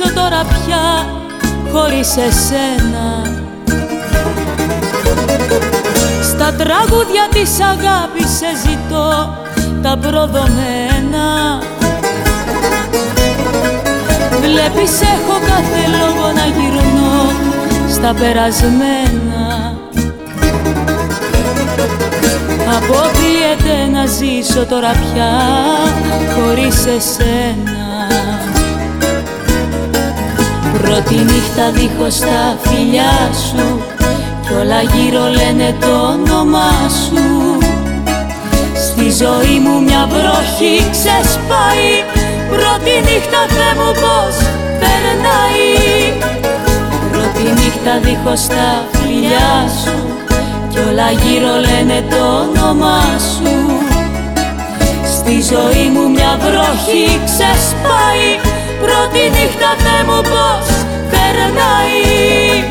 ζήσω τώρα πια χωρίς εσένα. Στα τραγούδια της αγάπης σε ζητώ τα προδομένα. Βλέπεις έχω κάθε λόγο να γυρνώ στα περασμένα. Αποκλείεται να ζήσω τώρα πια χωρίς εσένα Πρώτη νύχτα δίχως τα φιλιά σου κι όλα γύρω λένε το όνομά σου. Στη ζωή μου μια βροχή ξεσπάει. Πρώτη νύχτα Θεέ μου πως περνάει. Πρώτη νύχτα δίχως τα φιλιά σου κι όλα γύρω λένε το όνομά σου. Στη ζωή μου μια βροχή ξεσπάει. Πρώτη νύχτα Θεέ μου πως περνάει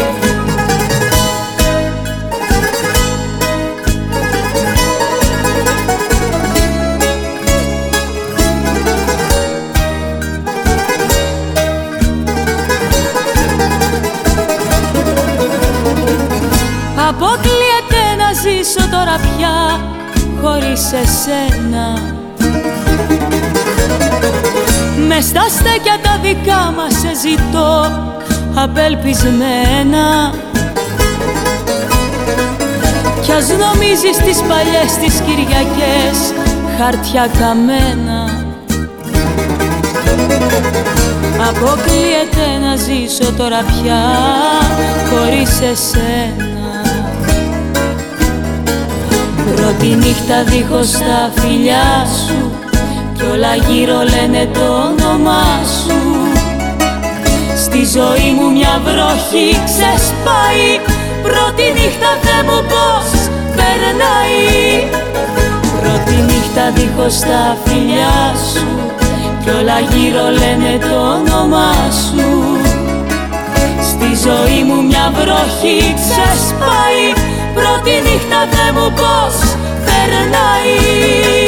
Αποκλείεται να ζήσω τώρα πια χωρίς εσένα. Με στα στέκια τα δικά μας σε ζητώ απελπισμένα. Κι ας νομίζεις τις παλιές τις Κυριακές χαρτιά καμένα. Αποκλείεται να ζήσω τώρα πια χωρίς εσένα. Πρώτη νύχτα δίχως τα φιλιά σου κι όλα γύρω λένε το όνομά σου Στη ζωή μου μια βροχή ξεσπάει. Πρώτη νύχτα Θεέ μου πως περνάει. Πρώτη νύχτα δίχως τα φιλιά σου Κι όλα γύρω λένε το όνομά σου. Στη ζωή μου μια βροχή ξεσπάει. Πρώτη νύχτα Θεέ μου πως περνάει